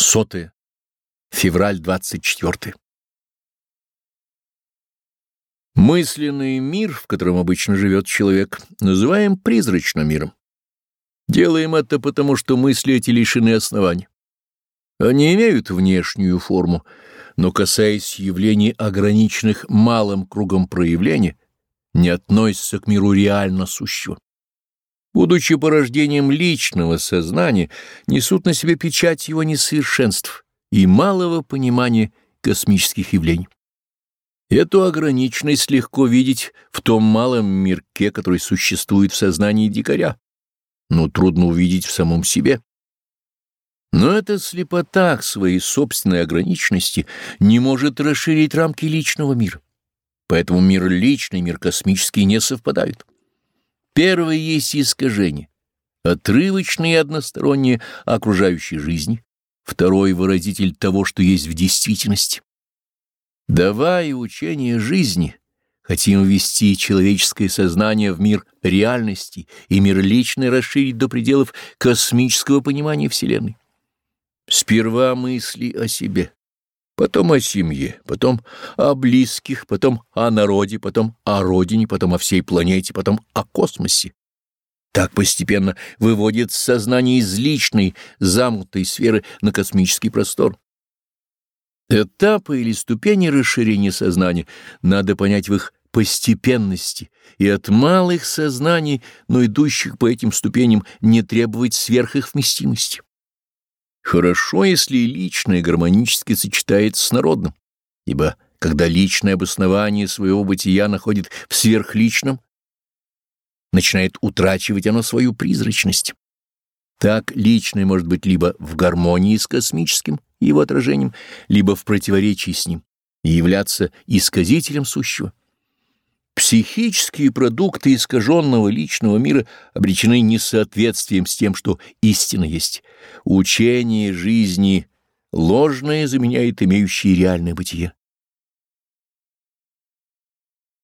Сотое. Февраль 24. Мысленный мир, в котором обычно живет человек, называем призрачным миром. Делаем это потому, что мысли эти лишены оснований. Они имеют внешнюю форму, но, касаясь явлений, ограниченных малым кругом проявления, не относятся к миру реально сущего. Будучи порождением личного сознания, несут на себе печать его несовершенств и малого понимания космических явлений. Эту ограниченность легко видеть в том малом мирке, который существует в сознании дикаря, но трудно увидеть в самом себе. Но эта слепота к своей собственной ограниченности не может расширить рамки личного мира. Поэтому мир личный, мир космический не совпадают. Первое есть искажение, отрывочное и одностороннее окружающей жизни, второй — выразитель того, что есть в действительности. Давая учение жизни, хотим ввести человеческое сознание в мир реальности и мир личный расширить до пределов космического понимания Вселенной. Сперва мысли о себе, потом о семье, потом о близких, потом о народе, потом о родине, потом о всей планете, потом о космосе. Так постепенно выводит сознание из личной, замкнутой сферы на космический простор. Этапы или ступени расширения сознания надо понять в их постепенности и от малых сознаний, но идущих по этим ступеням, не требовать сверх их вместимости. Хорошо, если личное гармонически сочетается с народным, ибо когда личное обоснование своего бытия находит в сверхличном, начинает утрачивать оно свою призрачность. Так личное может быть либо в гармонии с космическим, его отражением, либо в противоречии с ним и являться исказителем сущего. Психические продукты искаженного личного мира обречены несоответствием с тем, что истина есть. Учение жизни ложное заменяет имеющее реальное бытие.